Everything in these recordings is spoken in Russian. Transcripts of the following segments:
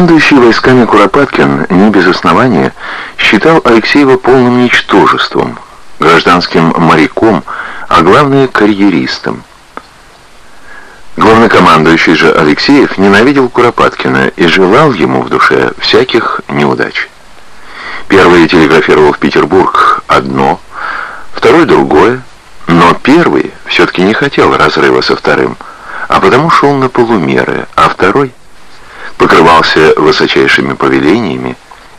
Командующий войсками Куропаткин не без основания считал Алексеева полным ничтожеством, гражданским моряком, а главное карьеристом. Главнокомандующий же Алексеев ненавидел Куропаткина и желал ему в душе всяких неудач. Первый телеграфировал в Петербург одно, второй другое, но первый все-таки не хотел разрыва со вторым, а потому шел на полумеры, а второй покрывался высочайшими повелениями,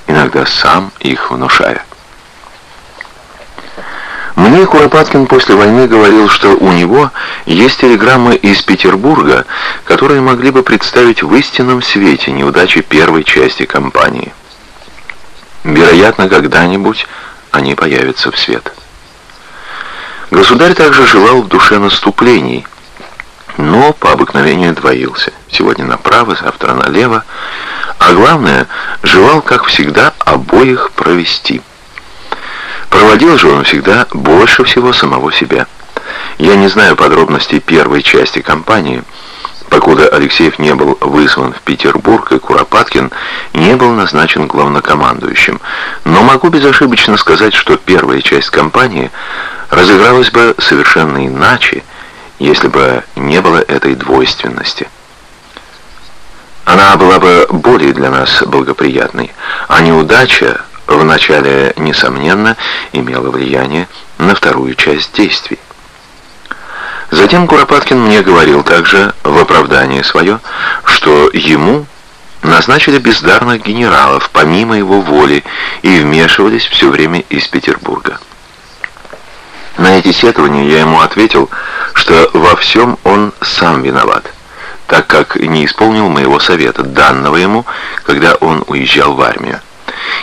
иногда сам их внушая. Мне Куропаткин после войны говорил, что у него есть телеграммы из Петербурга, которые могли бы представить в истинном свете неудачи первой части кампании. Вероятно, когда-нибудь они появятся в свет. Государь также желал в душе наступлений, но по обыкновению двоился. Сегодня направо, завтра налево, а главное, желал, как всегда, обоих провести. Проводил же он всегда больше всего самого себя. Я не знаю подробностей первой части кампании, покуда Алексеев не был вызван в Петербург и Куропаткин не был назначен главнокомандующим, но могу безошибочно сказать, что первая часть кампании разыгралась бы совершенно иначе, если бы не было этой двойственности. Она была бы более для нас благоприятной, а неудача вначале, несомненно, имела влияние на вторую часть действий. Затем Куропаткин мне говорил также в оправдании свое, что ему назначили бездарных генералов помимо его воли и вмешивались все время из Петербурга. На эти сетования я ему ответил, что во всем он сам виноват, так как не исполнил моего совета, данного ему, когда он уезжал в армию.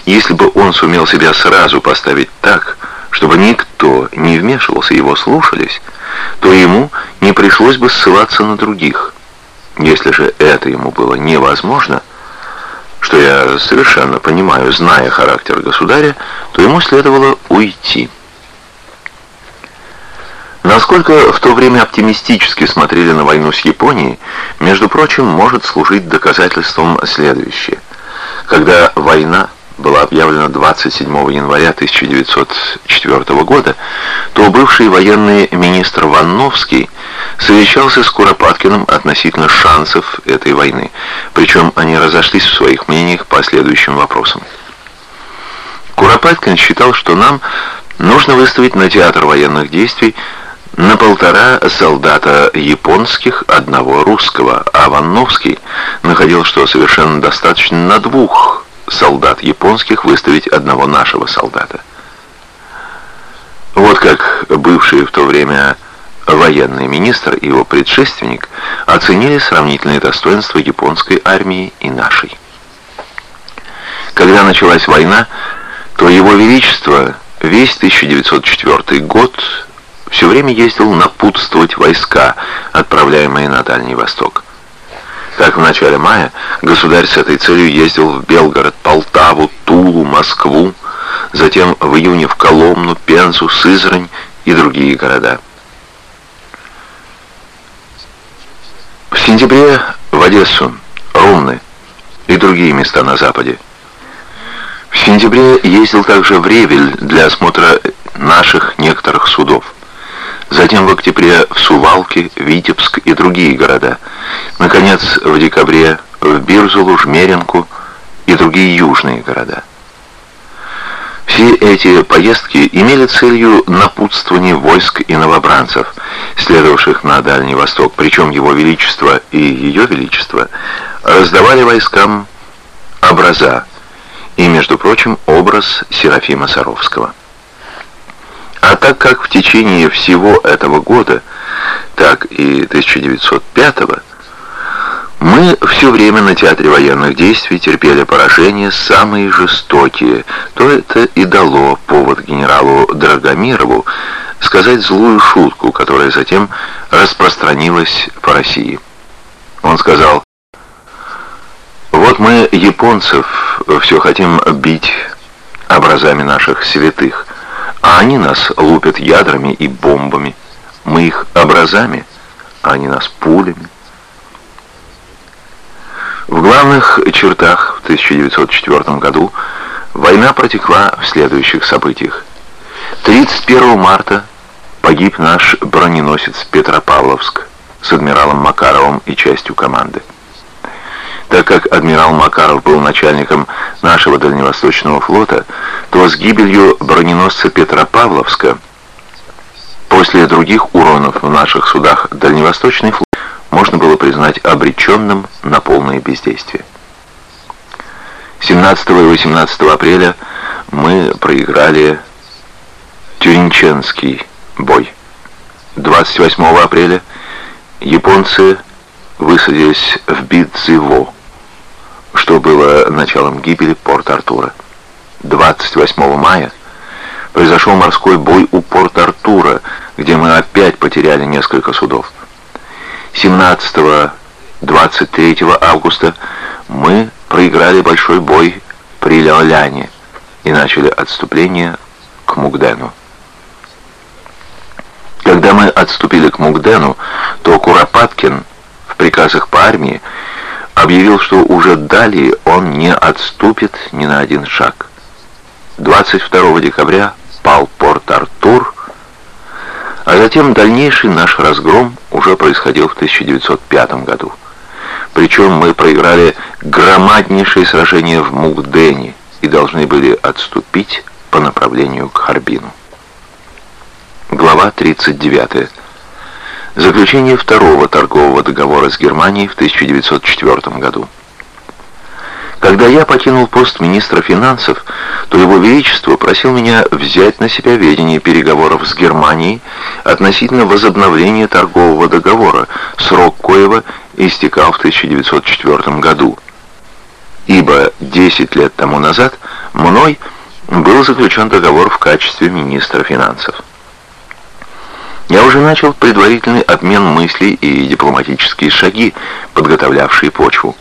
Если бы он сумел себя сразу поставить так, чтобы никто не вмешивался, его слушались, то ему не пришлось бы ссылаться на других. Если же это ему было невозможно, что я совершенно понимаю, зная характер государя, то ему следовало уйти. Насколько в то время оптимистически смотрели на войну с Японией, между прочим, может служить доказательством следующее. Когда война была объявлена 27 января 1904 года, то бывший военный министр Ванновский совещался с Куропаткиным относительно шансов этой войны, причем они разошлись в своих мнениях по следующим вопросам. Куропаткин считал, что нам нужно выставить на театр военных действий на полтора солдата японских, одного русского, а Ванновский находил, что совершенно достаточно на двух солдат японских выставить одного нашего солдата. Вот как бывший в то время военный министр и его предшественник оценили сравнительные достоинства японской армии и нашей. Когда началась война, то его величество весь 1904 год все время ездил напутствовать войска, отправляемые на Дальний Восток. Так, в начале мая государь с этой целью ездил в Белгород, Полтаву, Тулу, Москву, затем в июне в Коломну, Пензу, Сызрань и другие города. В сентябре в Одессу, Ромны и другие места на Западе. В сентябре ездил также в Ревель для осмотра наших некоторых судов затем в октябре в Сувалки, Витебск и другие города, наконец в декабре в Бирзулу, Жмеринку и другие южные города. Все эти поездки имели целью напутствование войск и новобранцев, следовавших на Дальний Восток, причем Его Величество и Ее Величество раздавали войскам образа, и, между прочим, образ Серафима Саровского. А так как в течение всего этого года, так и 1905 года, мы все время на театре военных действий терпели поражения самые жестокие, то это и дало повод генералу Драгомирову сказать злую шутку, которая затем распространилась по России. Он сказал, «Вот мы, японцев, все хотим бить образами наших святых, а они нас лупят ядрами и бомбами. Мы их образами, а они нас пулями. В главных чертах в 1904 году война протекла в следующих событиях. 31 марта погиб наш броненосец Петропавловск с адмиралом Макаровым и частью команды. Так как адмирал Макаров был начальником нашего Дальневосточного флота, то с гибелью броненосца Петропавловска после других уронов в наших судах Дальневосточный флот можно было признать обреченным на полное бездействие. 17 и 18 апреля мы проиграли Тюринченский бой. 28 апреля японцы высадились в Бидзиво, что было началом гибели Порт-Артура. 28 мая произошел морской бой у Порт-Артура, где мы опять потеряли несколько судов. 17-23 августа мы проиграли большой бой при Леоляне и начали отступление к Мугдену. Когда мы отступили к Мугдену, то Куропаткин в приказах по армии объявил, что уже далее он не отступит ни на один шаг. 22 декабря пал Порт-Артур, а затем дальнейший наш разгром уже происходил в 1905 году. Причем мы проиграли громаднейшее сражение в Мугдене и должны были отступить по направлению к Харбину. Глава 39. Заключение второго торгового договора с Германией в 1904 году. Когда я покинул пост министра финансов, то Его Величество просил меня взять на себя ведение переговоров с Германией относительно возобновления торгового договора, срок коего истекал в 1904 году. Ибо 10 лет тому назад мной был заключен договор в качестве министра финансов. Я уже начал предварительный обмен мыслей и дипломатические шаги, подготовлявшие почву.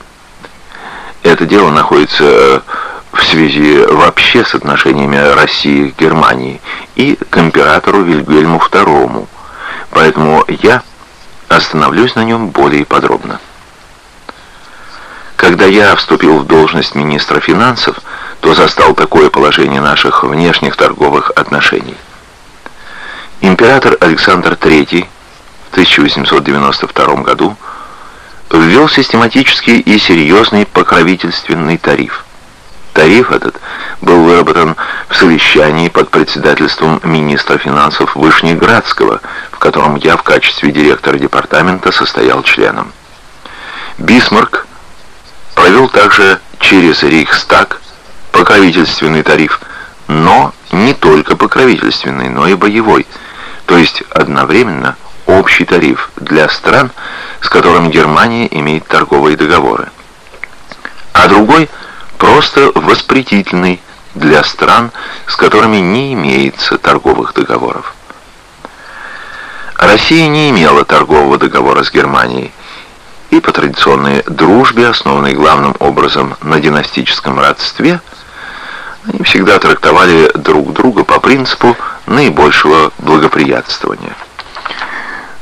Это дело находится в связи вообще с отношениями России к Германии и к императору Вильгельму II, поэтому я остановлюсь на нем более подробно. Когда я вступил в должность министра финансов, то застал такое положение наших внешних торговых отношений. Император Александр III в 1892 году ввел систематический и серьезный покровительственный тариф. Тариф этот был выработан в совещании под председательством министра финансов Вышнеградского, в котором я в качестве директора департамента состоял членом. Бисмарк провел также через Рейхстаг покровительственный тариф, но не только покровительственный, но и боевой, то есть одновременно общий тариф для стран, с которыми Германия имеет торговые договоры, а другой просто воспретительный для стран, с которыми не имеется торговых договоров. Россия не имела торгового договора с Германией, и по традиционной дружбе, основанной главным образом на династическом родстве, они всегда трактовали друг друга по принципу наибольшего благоприятствования.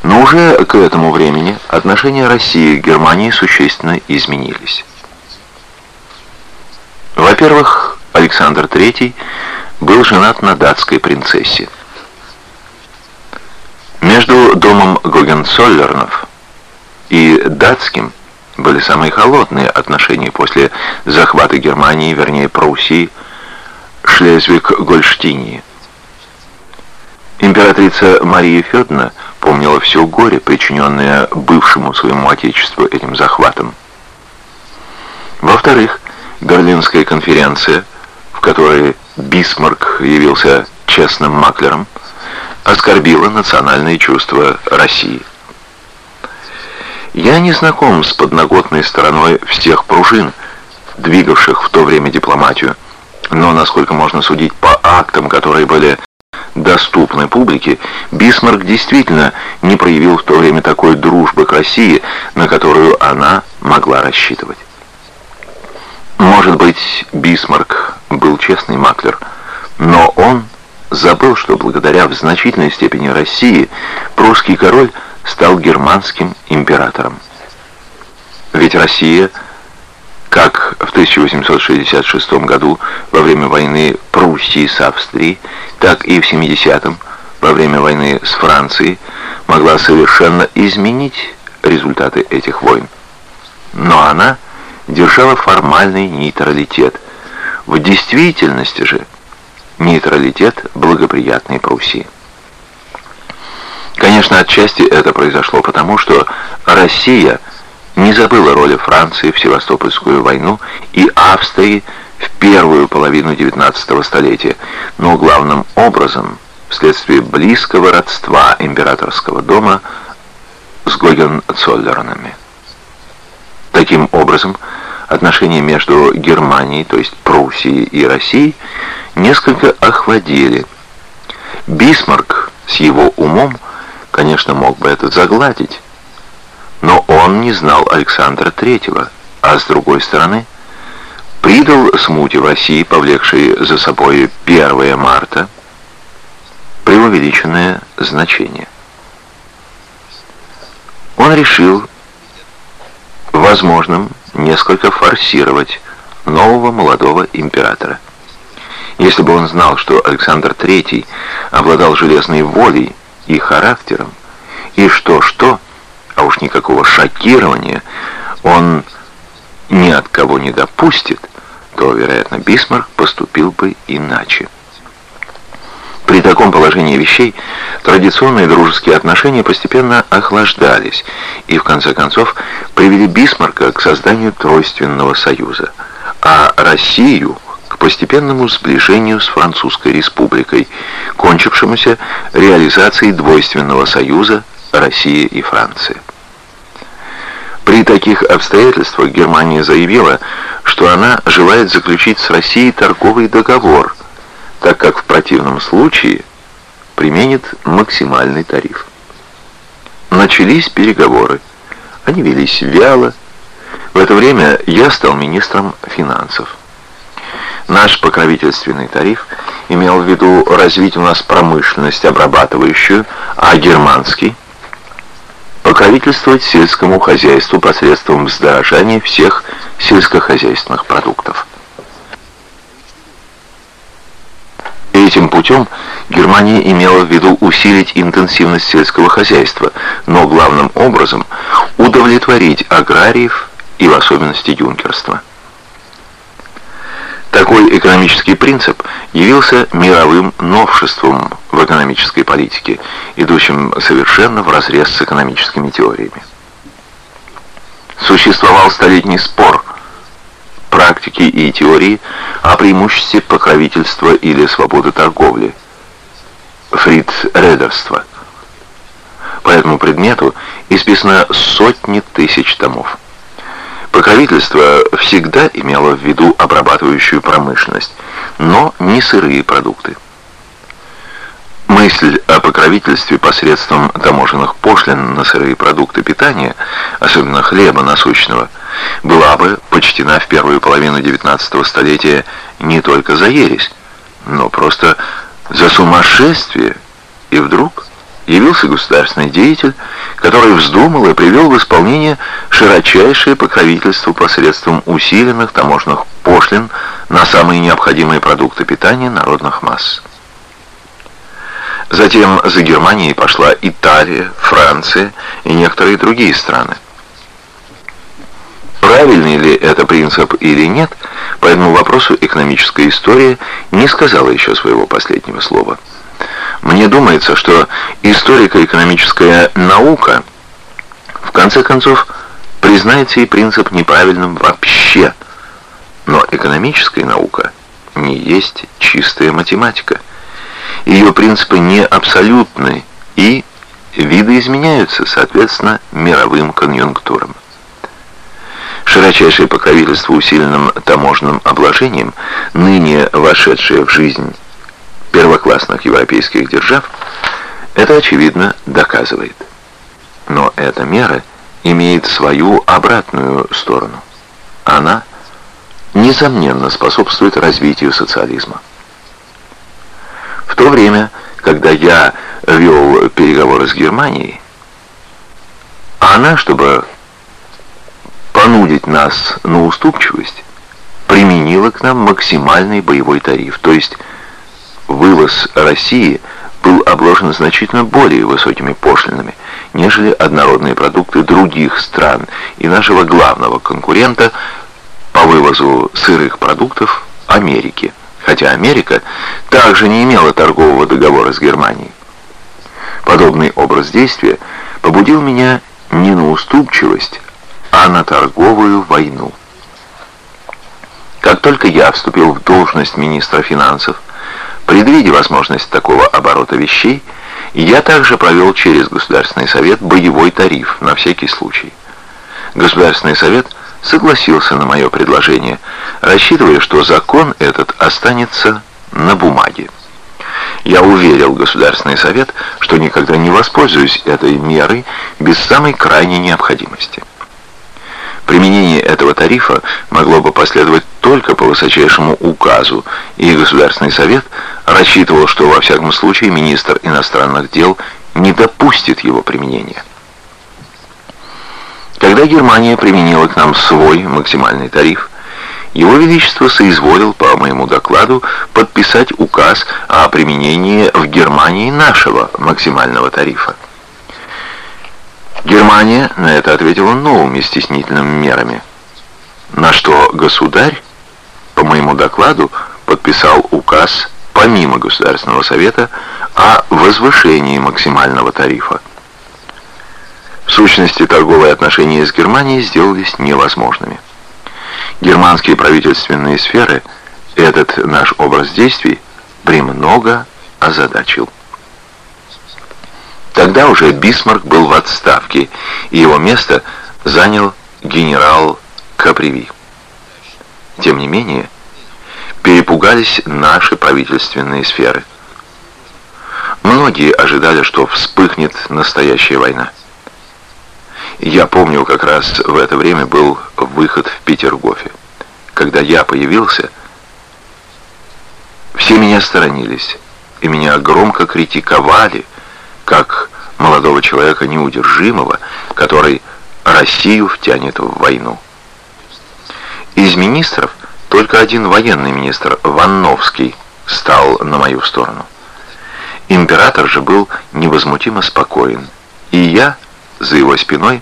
Но уже к этому времени отношения России к Германии существенно изменились. Во-первых, Александр III был женат на датской принцессе. Между домом Гогенцоллернов и датским были самые холодные отношения после захвата Германии, вернее Пруссии, Шлезвиг-Гольштинии. Императрица Мария Федоровна помнила все горе, причиненное бывшему своему отечеству этим захватом. Во-вторых, Берлинская конференция, в которой Бисмарк явился честным маклером, оскорбила национальные чувства России. Я не знаком с подноготной стороной всех пружин, двигавших в то время дипломатию, но, насколько можно судить по актам, которые были доступны публике, Бисмарк действительно не проявил в то время такой дружбы к России, на которую она могла рассчитывать. Может быть, Бисмарк был честный маклер, но он забыл, что благодаря в значительной степени России прусский король стал германским императором. Ведь Россия, как в 1866 году во время войны Пруссии с Австрией, так и в 70-м во время войны с Францией могла совершенно изменить результаты этих войн. Но она держала формальный нейтралитет. В действительности же нейтралитет благоприятный Пруссии. Конечно, отчасти это произошло потому, что Россия не забыла роли Франции в Севастопольскую войну и Австрии в первую половину XIX столетия, но главным образом вследствие близкого родства императорского дома с Гогенцоллернами. Таким образом, отношения между Германией, то есть Пруссией и Россией, несколько охладели. Бисмарк с его умом, конечно, мог бы это загладить, но он не знал Александра III, а с другой стороны, придал смуте России, повлекшей за собой 1 марта, преувеличенное значение. Он решил возможным несколько форсировать нового молодого императора. Если бы он знал, что Александр III обладал железной волей и характером, и что-что, а уж никакого шокирования он ни от кого не допустит, то, вероятно, Бисмарк поступил бы иначе. При таком положении вещей традиционные дружеские отношения постепенно охлаждались и, в конце концов, привели Бисмарка к созданию Тройственного союза, а Россию к постепенному сближению с Французской республикой, кончившемуся реализацией Двойственного союза России и Франции. При таких обстоятельствах Германия заявила, что она желает заключить с Россией торговый договор – так как в противном случае применит максимальный тариф. Начались переговоры. Они велись вяло. В это время я стал министром финансов. Наш покровительственный тариф имел в виду развить у нас промышленность обрабатывающую, а германский – покровительствовать сельскому хозяйству посредством вздорожания всех сельскохозяйственных продуктов. Этим путем Германия имела в виду усилить интенсивность сельского хозяйства, но главным образом удовлетворить аграриев и в особенности юнкерства. Такой экономический принцип явился мировым новшеством в экономической политике, идущим совершенно вразрез с экономическими теориями. Существовал столетний спор – практики и теории о преимуществе покровительства или свободы торговли. Фрид Редерство. По этому предмету исписано сотни тысяч томов. Покровительство всегда имело в виду обрабатывающую промышленность, но не сырые продукты. Мысль о покровительстве посредством таможенных пошлин на сырые продукты питания, особенно хлеба насущного, была бы почтена в первую половину XIX столетия не только за ересь, но просто за сумасшествие. И вдруг явился государственный деятель, который вздумал и привел в исполнение широчайшее покровительство посредством усиленных таможенных пошлин на самые необходимые продукты питания народных масс. Затем за Германией пошла Италия, Франция и некоторые другие страны. Правильный ли это принцип или нет, по этому вопросу экономическая история не сказала еще своего последнего слова. Мне думается, что историко-экономическая наука в конце концов признает сей принцип неправильным вообще, но экономическая наука не есть чистая математика. Ее принципы не абсолютны и видоизменяются, соответственно, мировым конъюнктурам. Широчайшее покровительство усиленным таможенным обложением, ныне вошедшее в жизнь первоклассных европейских держав, это, очевидно, доказывает. Но эта мера имеет свою обратную сторону. Она, несомненно, способствует развитию социализма. В то время, когда я вел переговоры с Германией, она, чтобы понудить нас на уступчивость, применила к нам максимальный боевой тариф, то есть вывоз России был обложен значительно более высокими пошлинами, нежели однородные продукты других стран и нашего главного конкурента по вывозу сырых продуктов Америки, хотя Америка также не имела торгового договора с Германией. Подобный образ действия побудил меня не на уступчивость, а на торговую войну. Как только я вступил в должность министра финансов, предвидя возможность такого оборота вещей, я также провел через Государственный совет боевой тариф на всякий случай. Государственный совет согласился на мое предложение, рассчитывая, что закон этот останется на бумаге. Я уверил Государственный совет, что никогда не воспользуюсь этой мерой без самой крайней необходимости. Применение этого тарифа могло бы последовать только по высочайшему указу, и Государственный совет рассчитывал, что во всяком случае министр иностранных дел не допустит его применения. Когда Германия применила к нам свой максимальный тариф, его Величество соизволил по моему докладу подписать указ о применении в Германии нашего максимального тарифа. Германия на это ответила новыми стеснительными мерами, на что государь, по моему докладу, подписал указ помимо Государственного совета о возвышении максимального тарифа. В сущности, торговые отношения с Германией сделались невозможными германские правительственные сферы этот наш образ действий премного озадачил. Тогда уже Бисмарк был в отставке, и его место занял генерал Каприви. Тем не менее, перепугались наши правительственные сферы. Многие ожидали, что вспыхнет настоящая война. Я помню, как раз в это время был выход в Петергофе. Когда я появился, все меня сторонились, и меня громко критиковали, как молодого человека неудержимого, который Россию втянет в войну. Из министров только один военный министр, Ванновский, стал на мою сторону. Император же был невозмутимо спокоен, и я за его спиной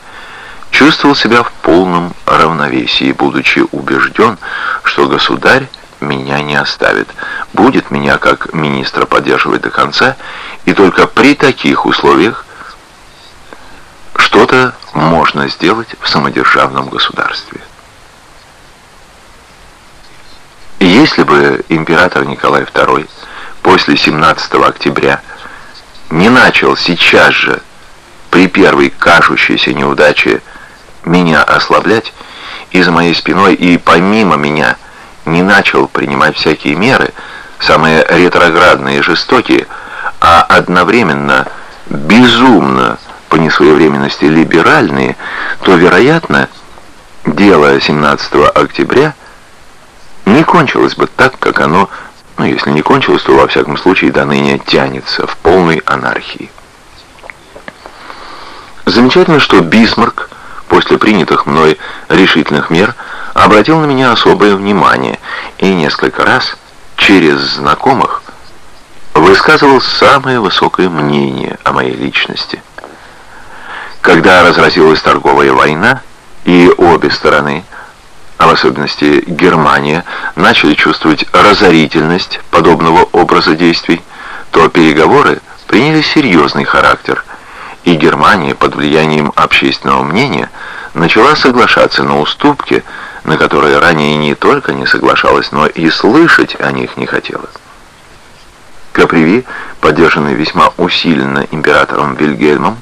чувствовал себя в полном равновесии, будучи убежден, что государь меня не оставит, будет меня как министра поддерживать до конца, и только при таких условиях что-то можно сделать в самодержавном государстве. И если бы император Николай II после 17 октября не начал сейчас же при первой кажущейся неудаче меня ослаблять, и за моей спиной и помимо меня не начал принимать всякие меры, самые ретроградные и жестокие, а одновременно безумно по несвоевременности либеральные, то, вероятно, дело 17 октября не кончилось бы так, как оно, ну, если не кончилось, то, во всяком случае, до ныне тянется в полной анархии. Замечательно, что Бисмарк после принятых мной решительных мер обратил на меня особое внимание и несколько раз через знакомых высказывал самое высокое мнение о моей личности. Когда разразилась торговая война, и обе стороны, а в особенности Германия, начали чувствовать разорительность подобного образа действий, то переговоры приняли серьезный характер – и Германия под влиянием общественного мнения начала соглашаться на уступки, на которые ранее не только не соглашалась, но и слышать о них не хотела. Каприви, поддержанный весьма усиленно императором Вильгельмом,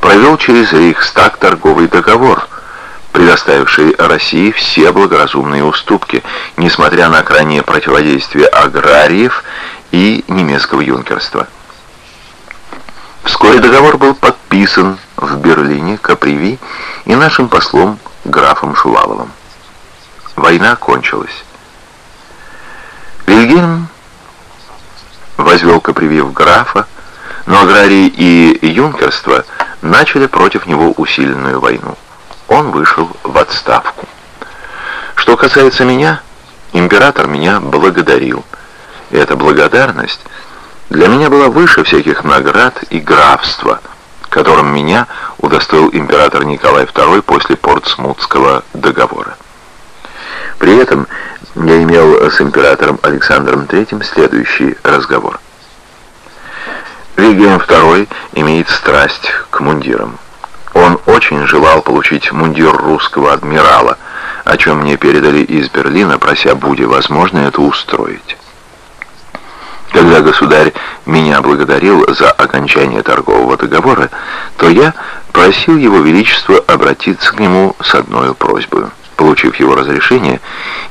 провел через Рейхстаг торговый договор, предоставивший России все благоразумные уступки, несмотря на крайнее противодействие аграриев и немецкого юнкерства. Вскоре договор был подписан в Берлине Каприви и нашим послом графом Шуваловым. Война кончилась. Вильгельм возвел Каприви в графа, но аграрии и юнкерство начали против него усиленную войну. Он вышел в отставку. Что касается меня, император меня благодарил. И эта благодарность для меня была выше всяких наград и графства, которым меня удостоил император Николай II после Портсмутского договора. При этом я имел с императором Александром III следующий разговор. Вильгельм II имеет страсть к мундирам. Он очень желал получить мундир русского адмирала, о чем мне передали из Берлина, прося, будь возможно, это устроить. Когда государь меня благодарил за окончание торгового договора, то я просил его величество обратиться к нему с одной просьбой. Получив его разрешение,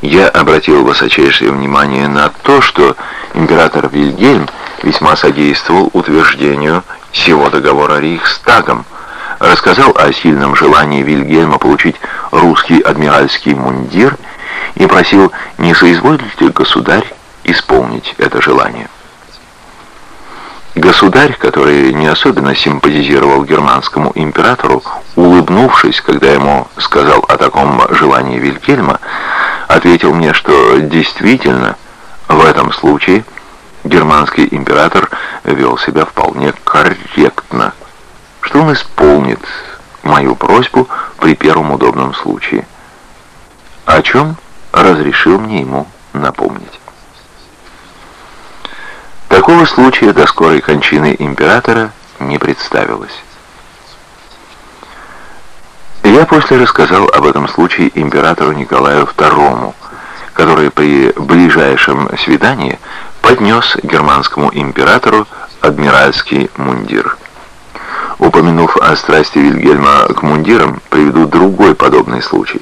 я обратил высочайшее внимание на то, что император Вильгельм весьма содействовал утверждению всего договора Рейхстагом, рассказал о сильном желании Вильгельма получить русский адмиральский мундир и просил, не соизволит ли государь исполнить это желание. Государь, который не особенно симпатизировал германскому императору, улыбнувшись, когда ему сказал о таком желании Вильгельма, ответил мне, что действительно в этом случае германский император вел себя вполне корректно, что он исполнит мою просьбу при первом удобном случае, о чем разрешил мне ему напомнить. Такого случая до скорой кончины императора не представилось. Я после рассказал об этом случае императору Николаю II, который при ближайшем свидании поднес германскому императору адмиральский мундир. Упомянув о страсти Вильгельма к мундирам, приведу другой подобный случай.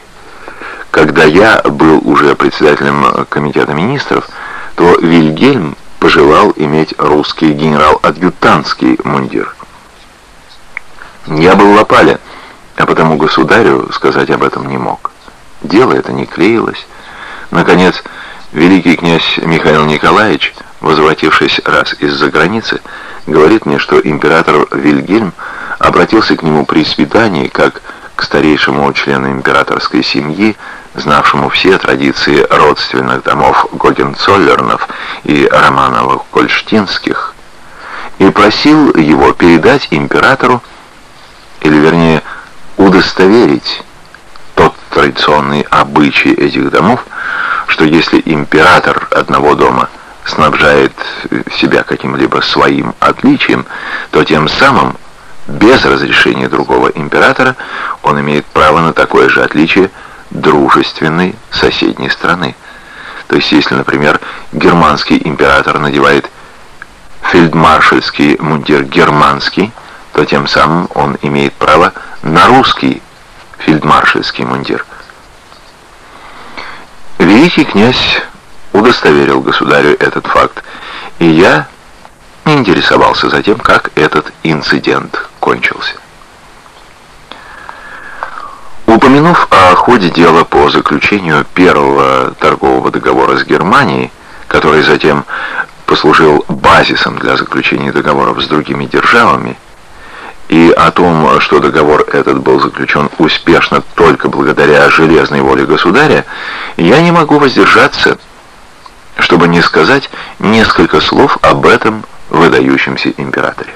Когда я был уже председателем комитета министров, то Вильгельм пожелал иметь русский генерал-адъютантский мундир. Я был в опале, а потому государю сказать об этом не мог. Дело это не клеилось. Наконец, великий князь Михаил Николаевич, возвратившись раз из-за границы, говорит мне, что император Вильгельм обратился к нему при свидании как к старейшему члену императорской семьи, знавшему все традиции родственных домов Гогенцоллернов и Романовых-Кольштинских, и просил его передать императору, или вернее удостоверить тот традиционный обычай этих домов, что если император одного дома снабжает себя каким-либо своим отличием, то тем самым, без разрешения другого императора, он имеет право на такое же отличие, дружественной соседней страны. То есть, если, например, германский император надевает фельдмаршальский мундир германский, то тем самым он имеет право на русский фельдмаршальский мундир. Великий князь удостоверил государю этот факт, и я не интересовался затем, как этот инцидент кончился. Упомянув о ходе дела по заключению первого торгового договора с Германией, который затем послужил базисом для заключения договоров с другими державами, и о том, что договор этот был заключен успешно только благодаря железной воле государя, я не могу воздержаться, чтобы не сказать несколько слов об этом выдающемся императоре.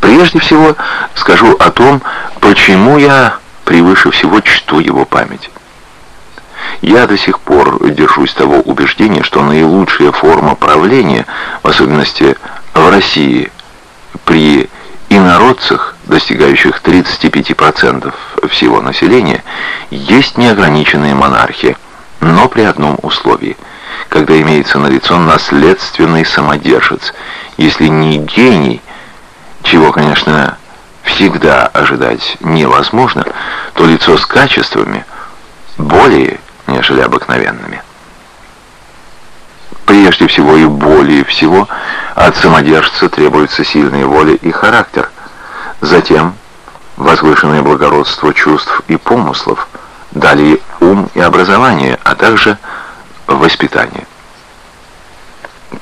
Прежде всего скажу о том, почему я превыше всего чту его память. Я до сих пор держусь того убеждения, что наилучшая форма правления, в особенности в России, при инородцах, достигающих 35% всего населения, есть неограниченная монархия, но при одном условии, когда имеется налицо наследственный самодержец, если не гений, чего, конечно, всегда ожидать невозможно, то лицо с качествами более, нежели обыкновенными. Прежде всего и более всего от самодержца требуется сильная воля и характер, затем возвышенное благородство чувств и помыслов, далее ум и образование, а также воспитание.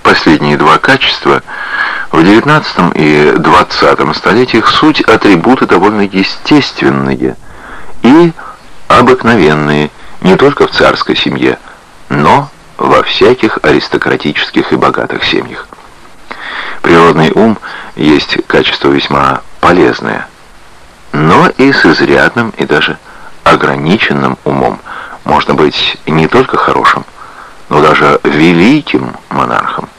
Последние два качества в XIX и XX столетиях суть атрибуты довольно естественные и обыкновенные не только в царской семье, во всяких аристократических и богатых семьях. Природный ум есть качество весьма полезное, но и с изрядным и даже ограниченным умом можно быть не только хорошим, но даже великим монархом.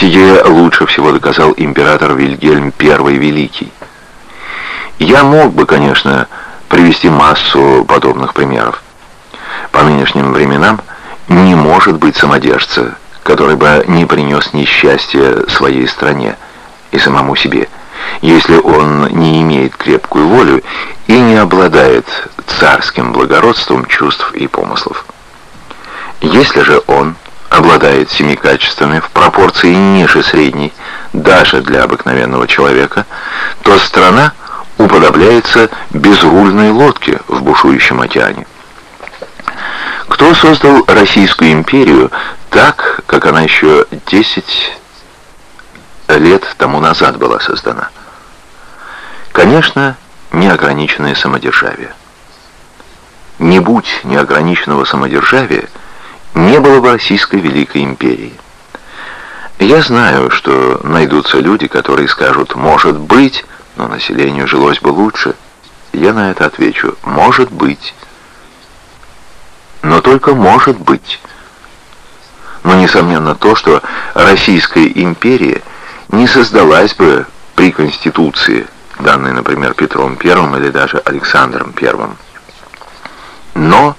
Сие лучше всего доказал император Вильгельм I Великий. Я мог бы, конечно, привести массу подобных примеров. По нынешним временам не может быть самодержца, который бы не принес несчастья своей стране и самому себе, если он не имеет крепкую волю и не обладает царским благородством чувств и помыслов. Если же он обладает семи качествами в пропорции ниже средней, даже для обыкновенного человека, то страна уподобляется безрульной лодке в бушующем океане. Кто создал Российскую империю так, как она еще 10 лет тому назад была создана? Конечно, неограниченное самодержавие. Не будь неограниченного самодержавия, не было бы Российской Великой Империи. Я знаю, что найдутся люди, которые скажут «может быть», но населению жилось бы лучше. Я на это отвечу «может быть» но только может быть. Но, несомненно, то, что Российская империя не создалась бы при Конституции, данной, например, Петром I или даже Александром I. Но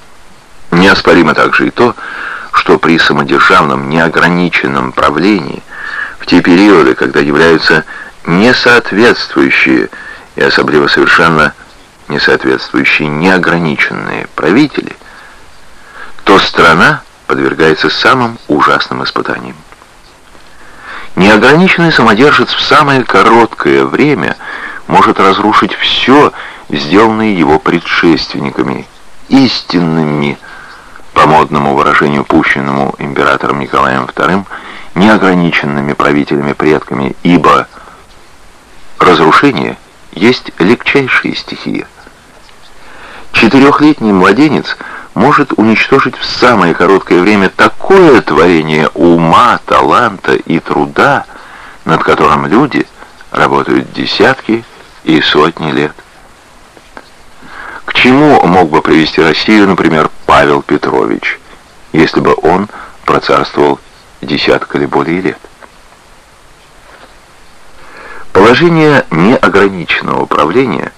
неоспоримо также и то, что при самодержавном неограниченном правлении в те периоды, когда являются несоответствующие и особенно совершенно несоответствующие неограниченные правители, то страна подвергается самым ужасным испытаниям. Неограниченный самодержец в самое короткое время может разрушить все, сделанное его предшественниками, истинными, по модному выражению, пущенному императором Николаем II, неограниченными правителями-предками, ибо разрушение есть легчайшая стихия. Четырехлетний младенец – может уничтожить в самое короткое время такое творение ума, таланта и труда, над которым люди работают десятки и сотни лет. Чему мог бы привести Россию, например, Павел Петрович, если бы он процарствовал десятка или более лет? Положение неограниченного управления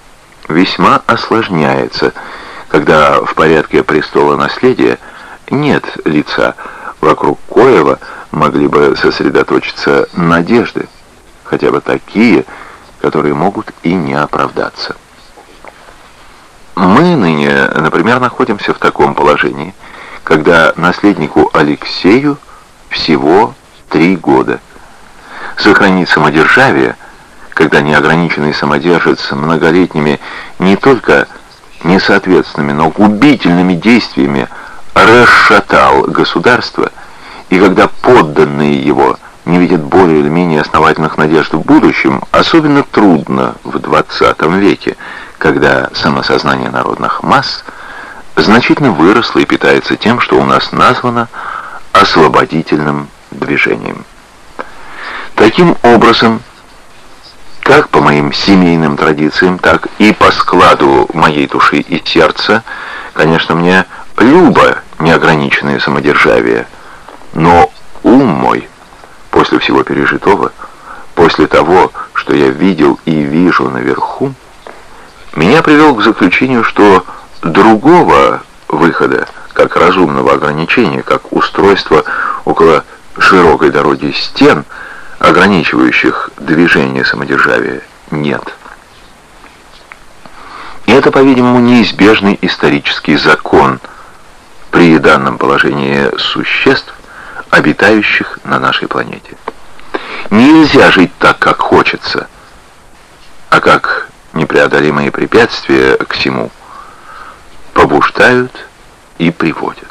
весьма осложняется – когда в порядке престола наследия нет лица, вокруг коего могли бы сосредоточиться надежды, хотя бы такие, которые могут и не оправдаться. Мы ныне, например, находимся в таком положении, когда наследнику Алексею всего три года. Сохранить самодержавие, когда неограниченный самодержец многолетними не только несоответственными, но губительными действиями расшатал государство, и когда подданные его не видят более или менее основательных надежд в будущем, особенно трудно в 20 веке, когда самосознание народных масс значительно выросло и питается тем, что у нас названо освободительным движением. Таким образом, как по моим семейным традициям, так и по складу моей души и сердца, конечно, мне любо неограниченное самодержавие, но ум мой, после всего пережитого, после того, что я видел и вижу наверху, меня привел к заключению, что другого выхода, как разумного ограничения, как устройство около широкой дороги стен – ограничивающих движение самодержавия, нет. И это, по-видимому, неизбежный исторический закон при данном положении существ, обитающих на нашей планете. Нельзя жить так, как хочется, а как непреодолимые препятствия к всему побуждают и приводят.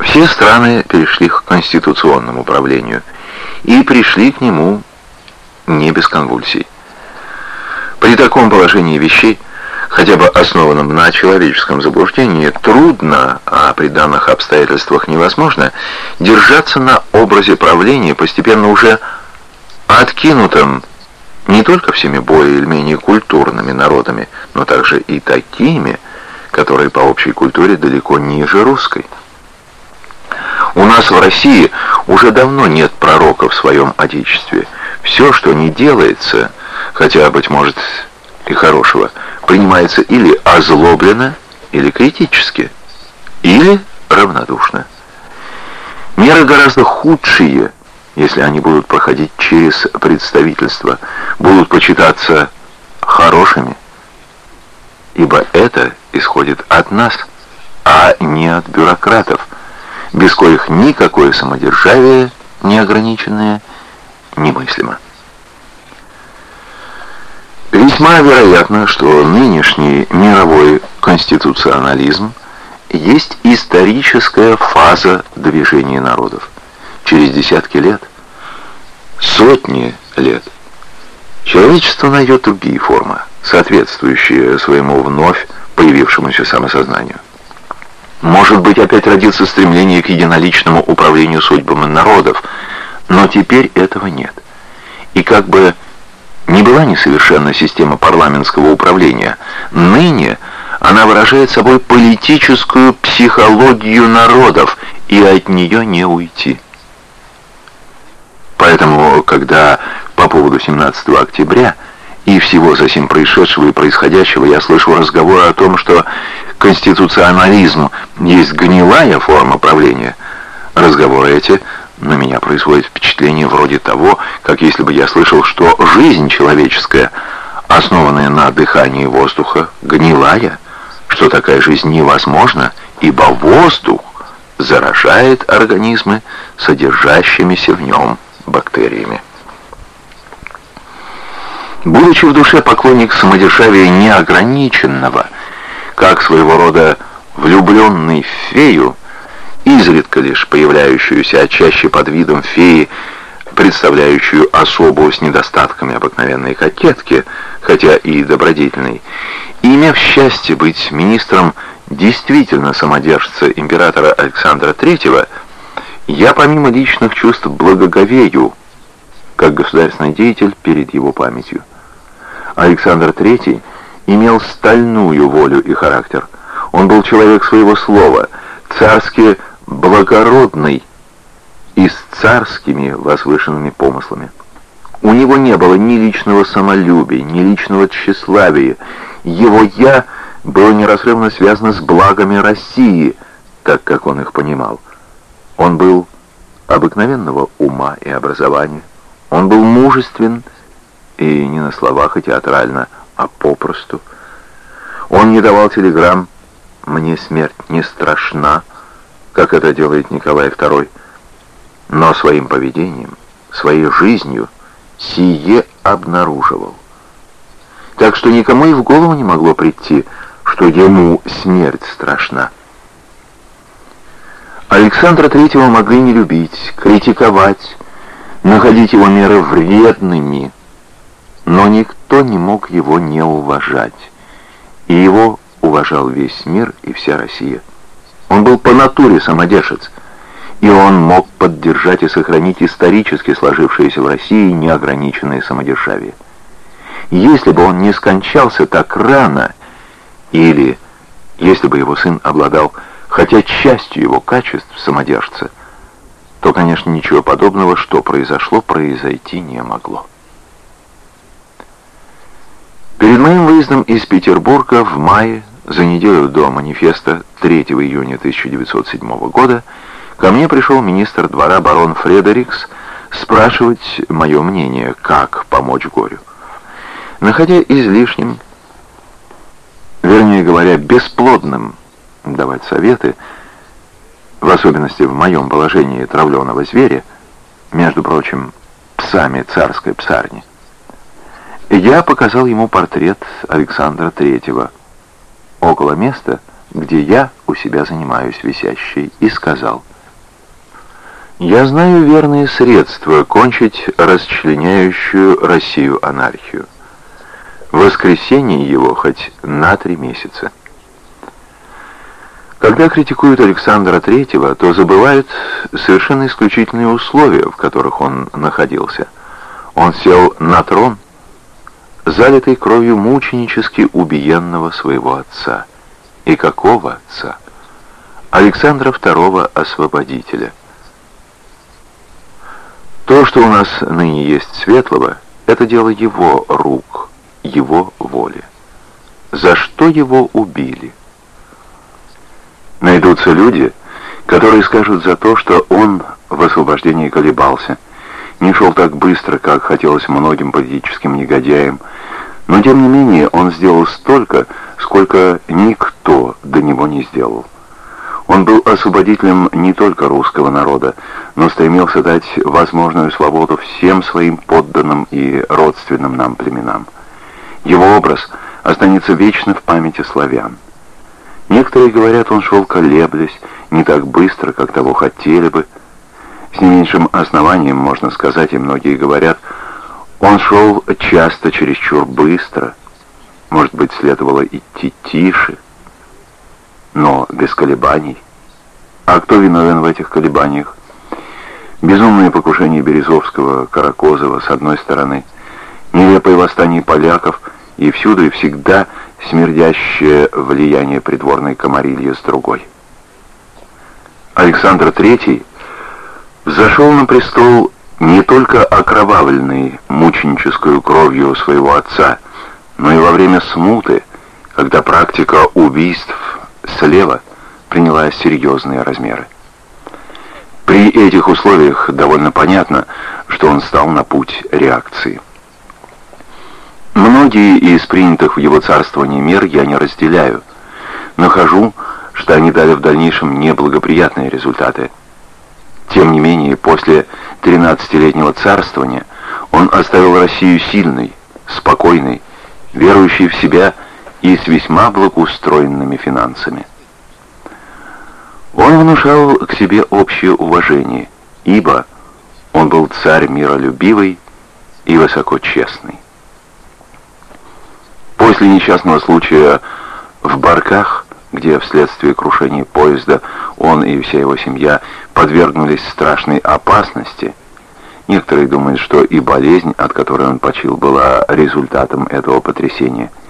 Все страны перешли к конституционному управлению и пришли к нему не без конвульсий. При таком положении вещей хотя бы основанном на человеческом заблуждении, трудно, а при данных обстоятельствах невозможно, держаться на образе правления, постепенно уже откинутым не только всеми более или менее культурными народами, но также и такими, которые по общей культуре далеко ниже русской. У нас в России уже давно нет пророка в своем Отечестве. Все, что не делается, хотя, быть может, и хорошего, принимается или озлобленно, или критически, или равнодушно. Меры гораздо худшие, если они будут проходить через представительство, будут почитаться хорошими, ибо это исходит от нас, а не от бюрократов, без коих никакое самодержавие неограниченное немыслимо. Весьма вероятно, что нынешний мировой конституционализм есть историческая фаза движения народов. Через десятки лет, сотни лет, человечество найдет другие формы, соответствующие своему вновь появившемуся самосознанию. Может быть, опять родится стремление к единоличному управлению судьбами народов, но теперь этого нет. И как бы не была несовершенна система парламентского управления. Ныне она выражает собой политическую психологию народов, и от нее не уйти. Поэтому, когда по поводу 17 октября и всего за сим происшедшего и происходящего я слышу разговоры о том, что конституционализм есть гнилая форма правления, разговоры эти на меня производит впечатление вроде того, как если бы я слышал, что жизнь человеческая, основанная на дыхании воздуха, гнилая, что такая жизнь невозможна, ибо воздух заражает организмы, содержащимися в нем бактериями. Будучи в душе поклонник самодержавия неограниченного, как своего рода влюбленный в фею, изредка лишь появляющуюся, а чаще под видом феи, представляющую особу с недостатками обыкновенной кокетки, хотя и добродетельной, и имев счастье быть министром действительно самодержца императора Александра III, я помимо личных чувств благоговею, как государственный деятель перед его памятью. Александр III имел стальную волю и характер. Он был человек своего слова, царски благородный и с царскими возвышенными помыслами. У него не было ни личного самолюбия, ни личного тщеславия. Его «я» было неразрывно связано с благами России, так как он их понимал. Он был обыкновенного ума и образования. Он был мужествен, и не на словах и театрально, а попросту. Он не давал телеграмм «Мне смерть не страшна», как это делает Николай II, но своим поведением, своей жизнью сие обнаруживал. Так что никому и в голову не могло прийти, что ему смерть страшна. Александра Третьего могли не любить, критиковать, находить его меры вредными, но никто не мог его не уважать, и его уважал весь мир и вся Россия. Он был по натуре самодержец, и он мог поддержать и сохранить исторически сложившееся в России неограниченное самодержавие. Если бы он не скончался так рано, или если бы его сын обладал хотя частью его качеств самодержца, то, конечно, ничего подобного, что произошло, произойти не могло. Перед моим выездом из Петербурга в мае за неделю до манифеста 3 июня 1907 года ко мне пришел министр двора барон Фредерикс спрашивать мое мнение, как помочь горю. Находя излишним, вернее говоря, бесплодным давать советы, в особенности в моем положении травленого зверя, между прочим, псами царской псарни, я показал ему портрет Александра Третьего, около места, где я у себя занимаюсь висящей, и сказал, «Я знаю верные средства кончить расчленяющую Россию анархию. воскресенье его хоть на три месяца. Когда критикуют Александра Третьего, то забывают совершенно исключительные условия, в которых он находился. Он сел на трон, залитый кровью мученически убиенного своего отца. И какого отца? Александра II Освободителя. То, что у нас ныне есть светлого, это дело его рук, его воли. За что его убили? Найдутся люди, которые скажут за то, что он в освобождении колебался, не шел так быстро, как хотелось многим политическим негодяям, но тем не менее он сделал столько, сколько никто до него не сделал. Он был освободителем не только русского народа, но стремился дать возможную свободу всем своим подданным и родственным нам племенам. Его образ останется вечно в памяти славян. Некоторые говорят, он шел колеблясь, не так быстро, как того хотели бы. С не меньшим основанием можно сказать, и многие говорят, он шел часто чересчур быстро. Может быть, следовало идти тише но без колебаний. А кто виновен в этих колебаниях? Безумные покушения Березовского, Каракозова с одной стороны, нелепое восстание поляков и всюду и всегда смердящее влияние придворной комарильи с другой. Александр III взошел на престол не только окровавленный мученическую кровью своего отца, но и во время смуты, когда практика убийств слева приняла серьезные размеры. При этих условиях довольно понятно, что он стал на путь реакции. Многие из принятых в его царствовании мер я не разделяю. Нахожу, что они дали в дальнейшем неблагоприятные результаты. Тем не менее, после 13-летнего царствования он оставил Россию сильной, спокойной, верующей в себя и с весьма благоустроенными финансами. Он внушал к себе общее уважение, ибо он был царь миролюбивый и высокочестный. После несчастного случая в Барках, где вследствие крушения поезда он и вся его семья подвергнулись страшной опасности, некоторые думают, что и болезнь, от которой он почил, была результатом этого потрясения –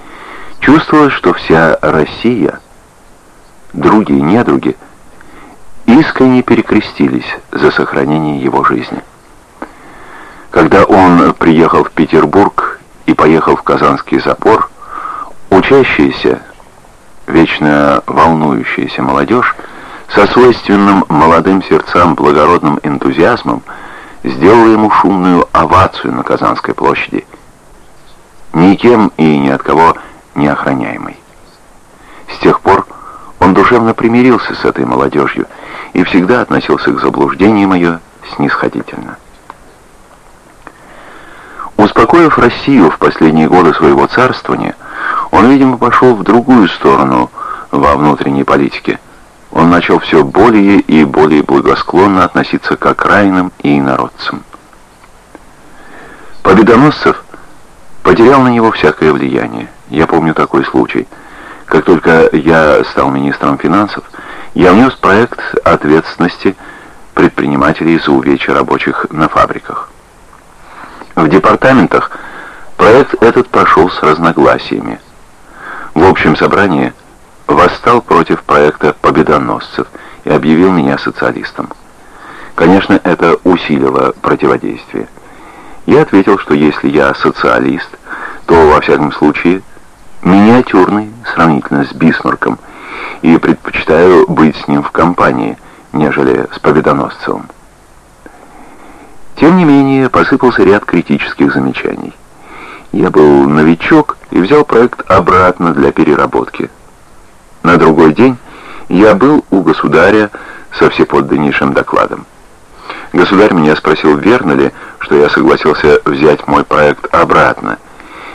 Чувствовалось, что вся Россия, други и недруги, искренне перекрестились за сохранение его жизни. Когда он приехал в Петербург и поехал в Казанский запор, учащаяся, вечно волнующаяся молодежь со свойственным молодым сердцам благородным энтузиазмом сделала ему шумную овацию на Казанской площади. Никем и ни от кого неохраняемой. С тех пор он душевно примирился с этой молодежью и всегда относился к заблуждениям ее снисходительно. Успокоив Россию в последние годы своего царствования, он, видимо, пошел в другую сторону во внутренней политике. Он начал все более и более благосклонно относиться к окраинам и инородцам. Победоносцев потерял на него всякое влияние. Я помню такой случай. Как только я стал министром финансов, я внес проект ответственности предпринимателей за увечья рабочих на фабриках. В департаментах проект этот прошел с разногласиями. В общем собрании восстал против проекта победоносцев и объявил меня социалистом. Конечно, это усилило противодействие. Я ответил, что если я социалист, то, во всяком случае, миниатюрный сравнительно с Бисмарком, и предпочитаю быть с ним в компании, нежели с Победоносцевым. Тем не менее, посыпался ряд критических замечаний. Я был новичок и взял проект обратно для переработки. На другой день я был у государя со всеподданнейшим докладом. Государь меня спросил, верно ли, что я согласился взять мой проект обратно,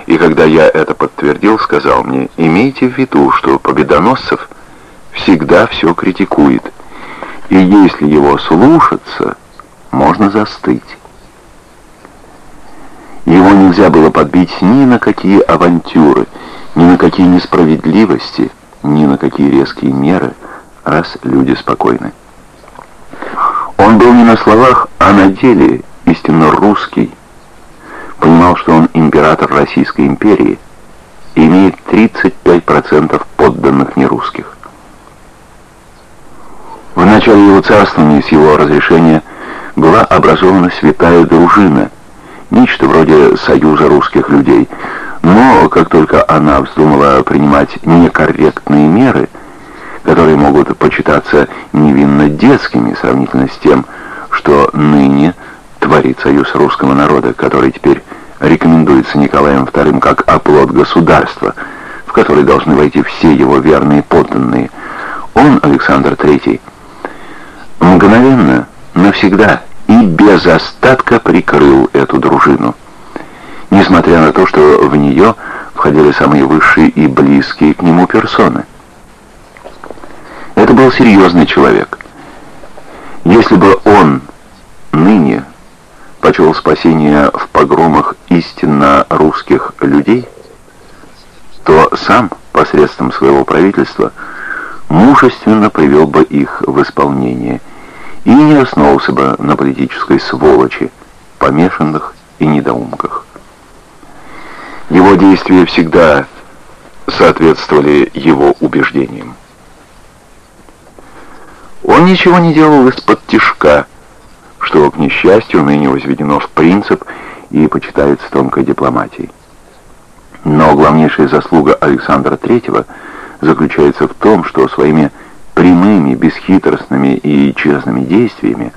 и когда я это подтвердил, сказал мне, имейте в виду, что Победоносцев всегда все критикует, и если его слушаться, можно застыть. Его нельзя было подбить ни на какие авантюры, ни на какие несправедливости, ни на какие резкие меры, раз люди спокойны. Он был не на словах, а на деле истинно русский. Понимал, что он император Российской империи и имеет 35% подданных нерусских. В начале его царствования с его разрешения была образована святая дружина, нечто вроде союза русских людей. Но как только она вздумала принимать некорректные меры, которые могут почитаться невинно детскими сравнительно с тем, что ныне творит союз русского народа, который теперь рекомендуется Николаем II как оплот государства, в который должны войти все его верные подданные. Он, Александр III, мгновенно, навсегда и без остатка прикрыл эту дружину. Несмотря на то, что в нее входили самые высшие и близкие к нему персоны. Это был серьезный человек. Если бы он ныне почел спасение в погромах истинно русских людей, то сам посредством своего правительства мужественно привел бы их в исполнение и не основался бы на политической сволочи, помешанных и недоумках. Его действия всегда соответствовали его убеждениям. Он ничего не делал из-под тишка, что, к несчастью, ныне возведено в принцип и почитается тонкой дипломатией. Но главнейшая заслуга Александра III заключается в том, что своими прямыми, бесхитростными и честными действиями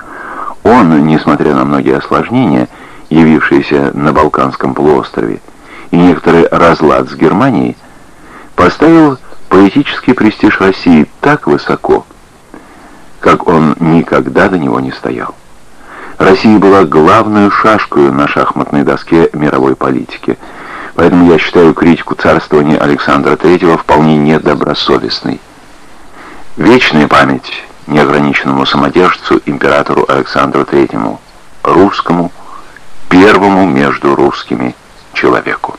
он, несмотря на многие осложнения, явившиеся на Балканском полуострове, и некоторый разлад с Германией, поставил политический престиж России так высоко, как он никогда до него не стоял. Россия была главной шашкой на шахматной доске мировой политики, поэтому я считаю критику царствования Александра III вполне недобросовестной. Вечная память неограниченному самодержцу императору Александру III, русскому, первому между русскими человеку.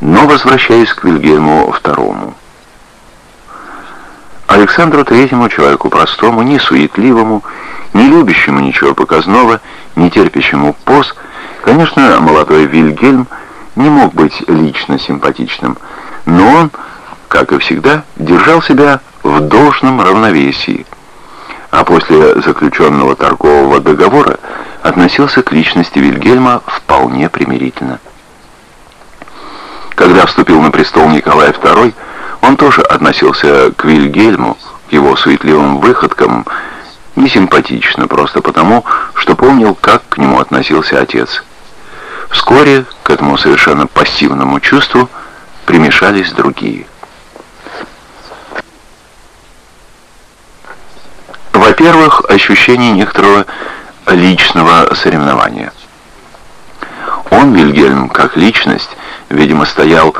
Но возвращаясь к Вильгельму II. Александру Третьему, человеку простому, не суетливому, не любящему ничего показного, не терпящему поз, конечно, молодой Вильгельм не мог быть лично симпатичным, но он как и всегда, держал себя в должном равновесии, а после заключенного торгового договора относился к личности Вильгельма вполне примирительно. Когда вступил на престол Николай II, он тоже относился к Вильгельму, к его суетливым выходкам, несимпатично, просто потому, что помнил, как к нему относился отец. Вскоре к этому совершенно пассивному чувству примешались другие. Во-первых, ощущение некоторого личного соревнования. Он, Вильгельм, как личность, видимо, стоял,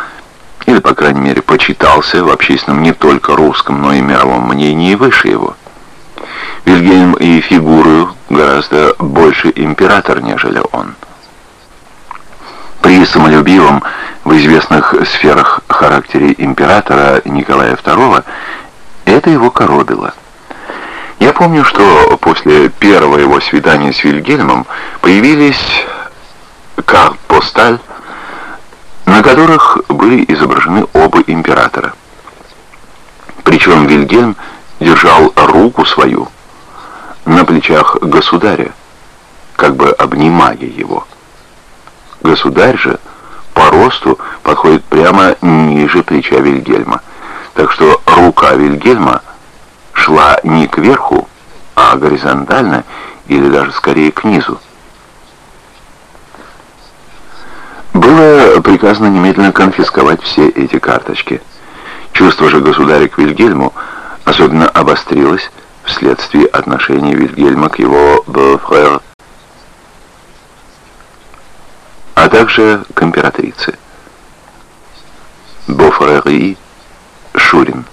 или, по крайней мере, почитался в общественном не только русском, но и мировом мнении выше его. Вильгельм и фигурою гораздо больше император, нежели он. При самолюбивом в известных сферах характере императора Николая II это его коробило. Я помню, что после первого его свидания с Вильгельмом появились карт-посталь, на которых были изображены оба императора. Причем Вильгельм держал руку свою на плечах государя, как бы обнимая его. Государь же по росту подходит прямо ниже плеча Вильгельма, так что рука Вильгельма – шла не кверху, а горизонтально или даже скорее к низу. Было приказано немедленно конфисковать все эти карточки. Чувство же государя к Вильгельму особенно обострилось вследствие отношения Вильгельма к его бефрер, а также к императрице. Бофрери Шурин.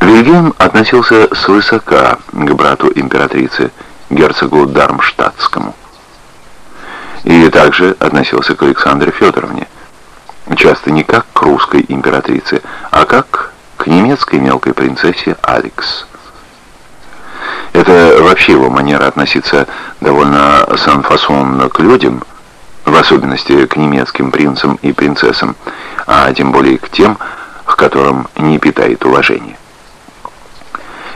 Вильгельм относился свысока к брату императрицы герцогу Дармштадтскому. И также относился к Александре Федоровне, часто не как к русской императрице, а как к немецкой мелкой принцессе Алекс. Это вообще его манера относиться довольно санфасонно к людям, в особенности к немецким принцам и принцессам, а тем более к тем, к которым не питает уважения.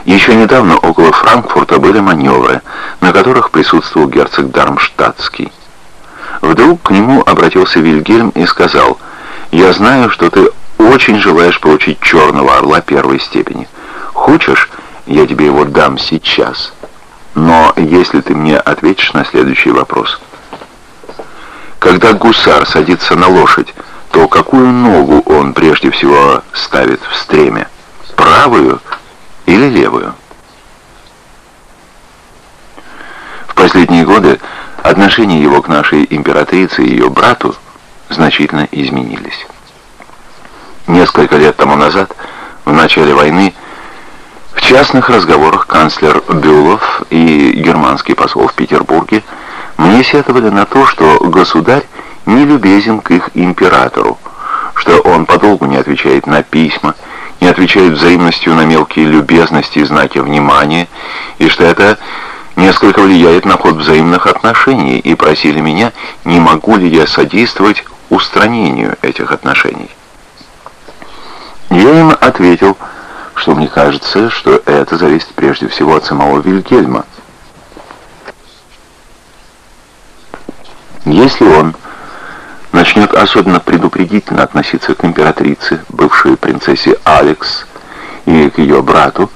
Еще недавно около Франкфурта были маневры, на которых присутствовал герцог Дармштадтский. Вдруг к нему обратился Вильгельм и сказал, «Я знаю, что ты очень желаешь получить черного орла первой степени. Хочешь, я тебе его дам сейчас. Но если ты мне ответишь на следующий вопрос. Когда гусар садится на лошадь, то какую ногу он прежде всего ставит в стреме? Правую или левую? В последние годы отношения его к нашей императрице и ее брату значительно изменились. Несколько лет тому назад, в начале войны, в частных разговорах канцлер Бюлов и германский посол в Петербурге мне сетовали на то, что государь не любезен к их императору, что он подолгу не отвечает на письма, не отвечает взаимностью на мелкие любезности и знаки внимания, и что это несколько влияет на ход взаимных отношений, и просили меня, не могу ли я содействовать устранению этих отношений. Я им ответил, что мне кажется, что это зависит прежде всего от самого Вильгельма. Если он начнет особенно предупредительно относиться к императрице, бывшей принцессе Алекс, и к ее брату,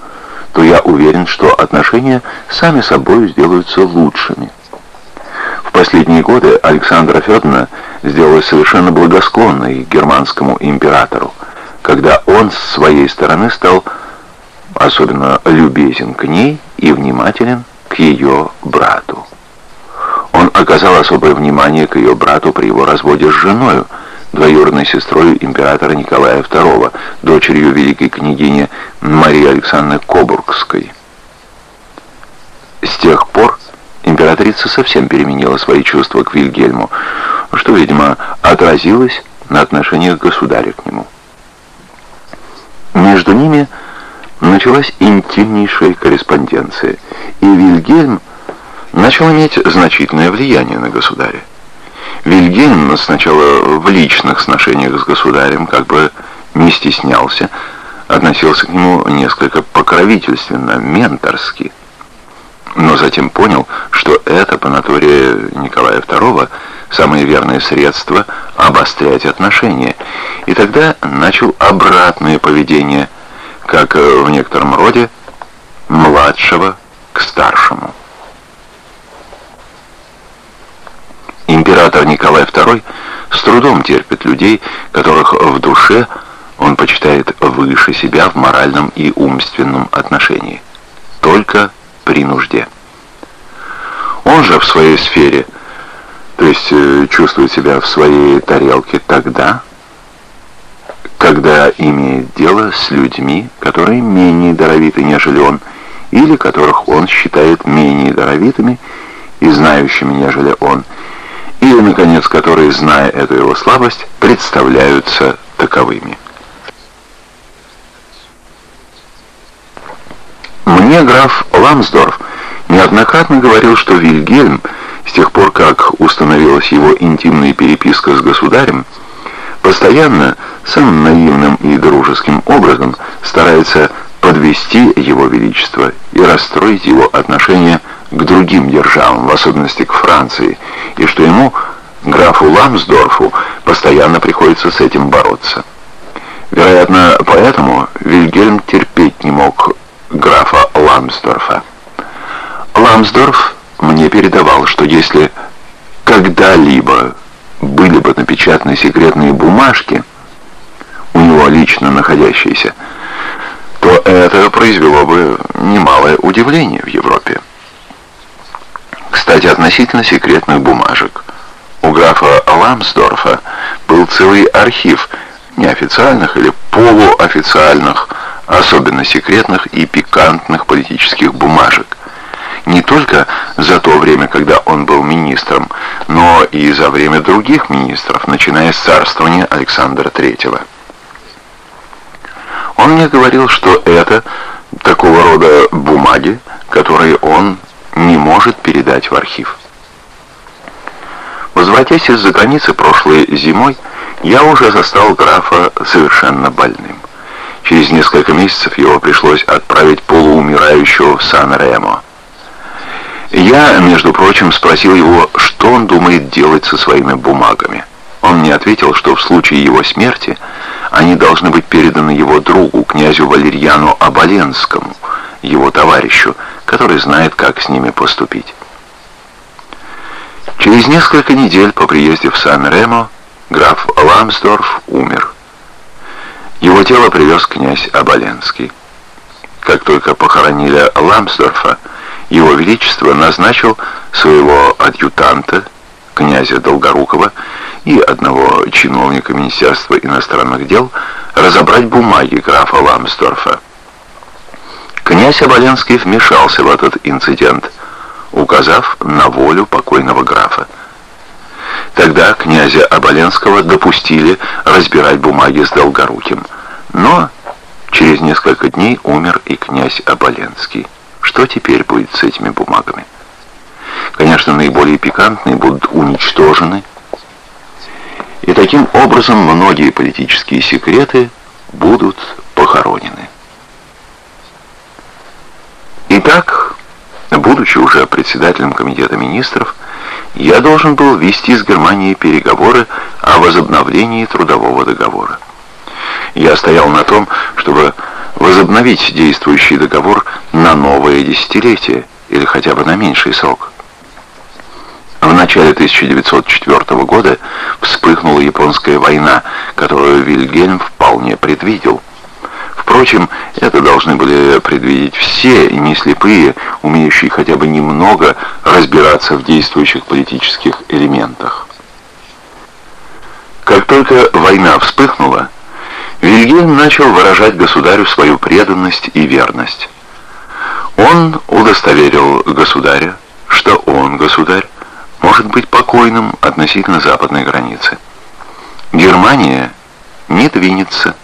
то я уверен, что отношения сами собой сделаются лучшими. В последние годы Александра Федоровна сделалась совершенно благосклонной германскому императору, когда он с своей стороны стал особенно любезен к ней и внимателен к ее брату. Он оказал особое внимание к ее брату при его разводе с женою, двоюродной сестрой императора Николая II, дочерью великой княгини Марии Александры Кобургской. С тех пор императрица совсем переменила свои чувства к Вильгельму, что, видимо, отразилось на отношениях государя к нему. Между ними началась интимнейшая корреспонденция, и Вильгельм начал иметь значительное влияние на государя. Вильгельм сначала в личных сношениях с государем как бы не стеснялся, относился к нему несколько покровительственно, менторски, но затем понял, что это по натуре Николая II самое верное средство обострять отношения, и тогда начал обратное поведение, как в некотором роде младшего к старшему. Император Николай II с трудом терпит людей, которых в душе он почитает выше себя в моральном и умственном отношении. Только при нужде. Он же в своей сфере – то есть э, чувствует себя в своей тарелке тогда, когда имеет дело с людьми, которые менее даровиты, нежели он, или которых он считает менее даровитыми и знающими, нежели он, или, наконец, которые, зная эту его слабость, представляются таковыми. Мне граф Ламсдорф неоднократно говорил, что Вильгельм с тех пор, как установилась его интимная переписка с государем, постоянно, самым наивным и дружеским образом старается подвести его величество и расстроить его отношения к другим державам, в особенности к Франции, и что ему, графу Ламсдорфу, постоянно приходится с этим бороться. Вероятно, поэтому Вильгельм терпеть не мог графа Ламсдорфа. Ламсдорф мне передавал, что если когда-либо были бы напечатаны секретные бумажки, у него лично находящиеся, то это произвело бы немалое удивление в Европе. Кстати, относительно секретных бумажек. У графа Ламсдорфа был целый архив неофициальных или полуофициальных, особенно секретных и пикантных политических бумажек, не только за то время, когда он был министром, но и за время других министров, начиная с царствования Александра III. Он мне говорил, что это такого рода бумаги, которые он не может передать в архив. Возвратясь из-за границы прошлой зимой, я уже застал графа совершенно больным. Через несколько месяцев его пришлось отправить полуумирающего в Сан-Ремо. Я, между прочим, спросил его, что он думает делать со своими бумагами. Он мне ответил, что в случае его смерти они должны быть переданы его другу, князю Валерьяну Оболенскому, его товарищу, который знает, как с ними поступить. Через несколько недель по приезде в Сан-Ремо граф Ламсдорф умер. Его тело привез князь Оболенский. Как только похоронили Ламсдорфа, его Величество назначил своего адъютанта, князя Долгорукова, и одного чиновника Министерства иностранных дел разобрать бумаги графа Ламсдорфа. Князь Оболенский вмешался в этот инцидент, указав на волю покойного графа. Тогда князя Оболенского допустили разбирать бумаги с Долгоруким. Но через несколько дней умер и князь Оболенский. Что теперь будет с этими бумагами? Конечно, наиболее пикантные будут уничтожены, и таким образом многие политические секреты будут похоронены. Итак, будучи уже председателем комитета министров, я должен был вести с Германией переговоры о возобновлении трудового договора. Я стоял на том, чтобы возобновить действующий договор на новое десятилетие или хотя бы на меньший срок. Начале 1904 года вспыхнула японская война, которую Вильгельм вполне предвидел. Впрочем, это должны были предвидеть все, не слепые, умеющие хотя бы немного разбираться в действующих политических элементах. Как только война вспыхнула, Вильгельм начал выражать государю свою преданность и верность. Он удостоверил государя, что он, государь, может быть покойным относительно западной границы. Германия не двинется,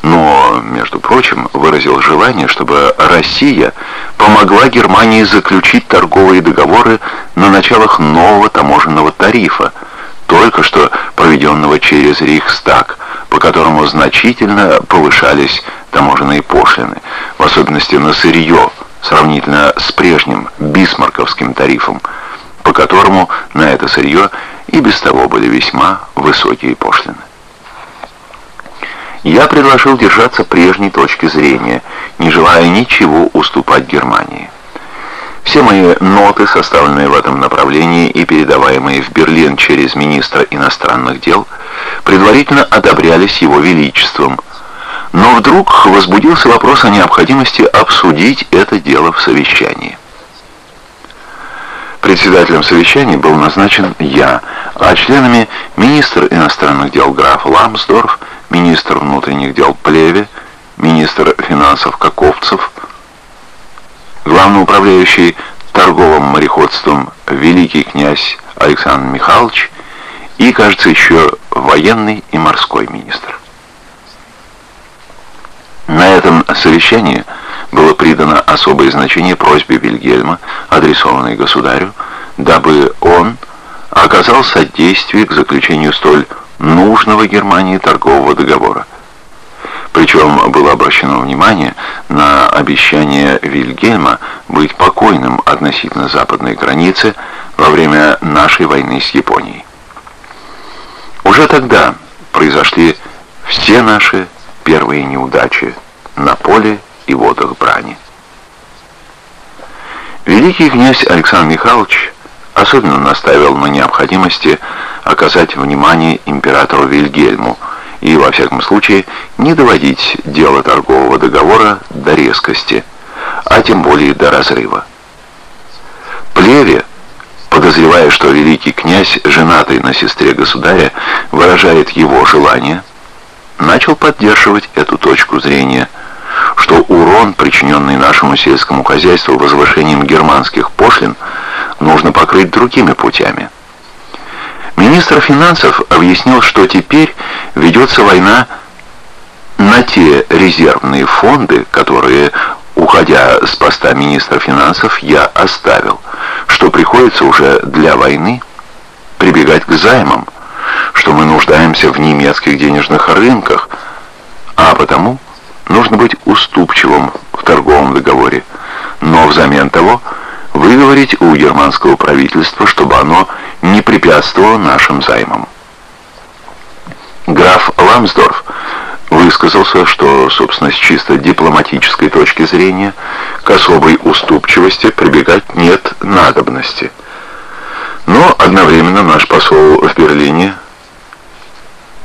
но, между прочим, выразил желание, чтобы Россия помогла Германии заключить торговые договоры на началах нового таможенного тарифа, только что проведенного через Рейхстаг, по которому значительно повышались таможенные пошлины, в особенности на сырье, сравнительно с прежним бисмарковским тарифом, по которому на это сырье и без того были весьма высокие пошлины. Я предложил держаться прежней точки зрения, не желая ничего уступать Германии. Все мои ноты, составленные в этом направлении и передаваемые в Берлин через министра иностранных дел, предварительно одобрялись его величеством. Но вдруг возбудился вопрос о необходимости обсудить это дело в совещании. Председателем совещания был назначен я, а членами министр иностранных дел граф Ламсдорф, министр внутренних дел Плеве, министр финансов Каковцев, главный управляющий торговым мореходством великий князь Александр Михайлович и, кажется, еще военный и морской министр. На этом совещании было придано особое значение просьбе Вильгельма, адресованной государю, дабы он оказал содействие к заключению столь нужного Германии торгового договора. Причем было обращено внимание на обещание Вильгельма быть покойным относительно западной границы во время нашей войны с Японией. Уже тогда произошли все наши первые неудачи на поле и водах брани. Великий князь Александр Михайлович особенно наставил на необходимости оказать внимание императору Вильгельму и, во всяком случае, не доводить дело торгового договора до резкости, а тем более до разрыва. Плеве, подозревая, что великий князь, женатый на сестре государя, выражает его желание, начал поддерживать эту точку зрения – что урон, причиненный нашему сельскому хозяйству возвышением германских пошлин, нужно покрыть другими путями. Министр финансов объяснил, что теперь ведется война на те резервные фонды, которые, уходя с поста министра финансов, я оставил, что приходится уже для войны прибегать к займам, что мы нуждаемся в немецких денежных рынках, а потому нужно быть уступчивым в торговом договоре, но взамен того выговорить у германского правительства, чтобы оно не препятствовало нашим займам. Граф Ламсдорф высказался, что, собственно, с чисто дипломатической точки зрения к особой уступчивости прибегать нет надобности. Но одновременно наш посол в Берлине,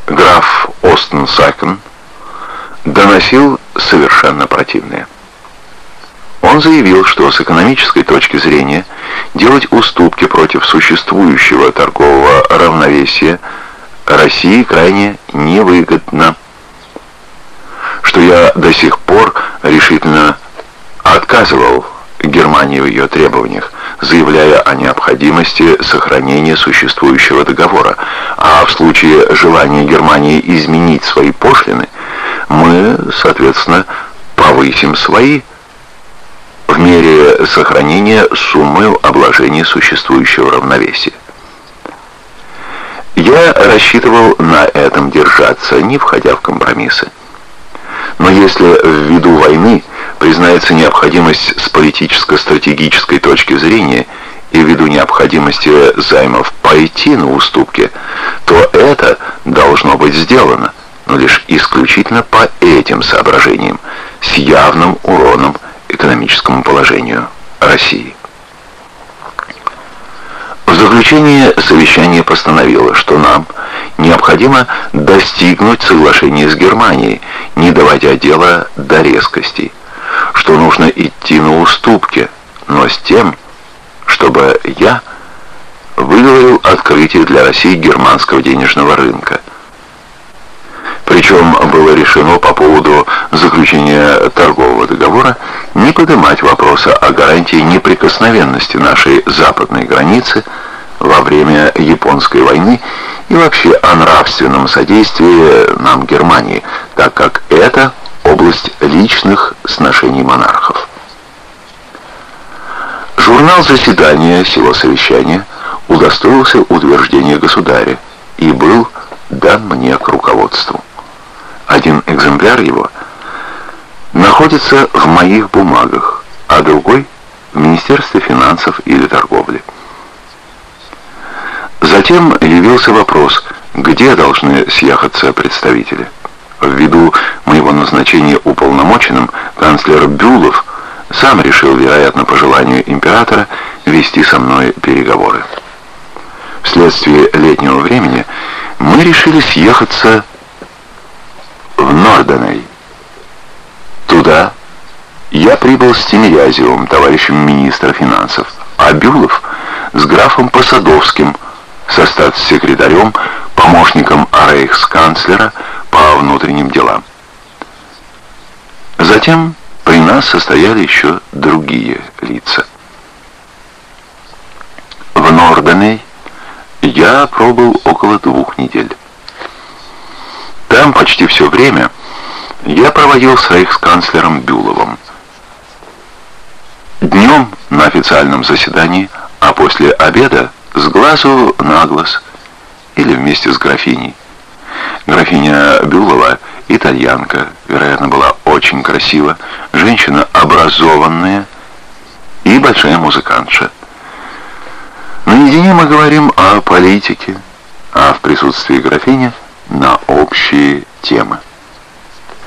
граф Остен Сакен, доносил совершенно противное. Он заявил, что с экономической точки зрения делать уступки против существующего торгового равновесия России крайне невыгодно что я до сих пор решительно отказывал Германии в ее требованиях, заявляя о необходимости сохранения существующего договора, а в случае желания Германии изменить свои пошлины, мы, соответственно, повысим свои в мере сохранения суммы обложения существующего равновесия. Я рассчитывал на этом держаться, не входя в компромиссы. Но если ввиду войны признается необходимость с политическо-стратегической точки зрения и ввиду необходимости займов пойти на уступки, то это должно быть сделано, но лишь исключительно по этим соображениям, с явным уроном экономическому положению России. В заключение совещание постановило, что нам необходимо достигнуть соглашения с Германией, не доводя дело до резкостей, что нужно идти на уступки, но с тем, чтобы я выговорил открытие для России германского денежного рынка. Причем было решено по поводу заключения торгового договора не поднимать вопроса о гарантии неприкосновенности нашей западной границы во время Японской войны и вообще о нравственном содействии нам Германии, так как это область личных сношений монархов. Журнал заседания сего совещания удостоился утверждения государя и был дан мне к руководству. Один экземпляр его находится в моих бумагах, а другой в Министерстве финансов или торговли. Затем явился вопрос, где должны съехаться представители. Ввиду моего назначения уполномоченным, канцлер Бюлов сам решил, вероятно, по желанию императора, вести со мной переговоры. Вследствие летнего времени мы решили съехаться в Норденей. Туда я прибыл с Тимирязевым, товарищем министра финансов, а Бюлов с графом Посадовским, со статс-секретарем, помощником рейхсканцлера по внутренним делам. Затем при нас состояли еще другие лица. В Норденей я пробыл около двух недель. Там почти все время я проводил с рейхсканцлером Бюловым. Днем на официальном заседании, а после обеда с глазу на глаз или вместе с графиней. Графиня Бюлова, итальянка, вероятно, была очень красива, женщина образованная и большая музыкантша. Наедине мы говорим о политике, а в присутствии графини на общие темы.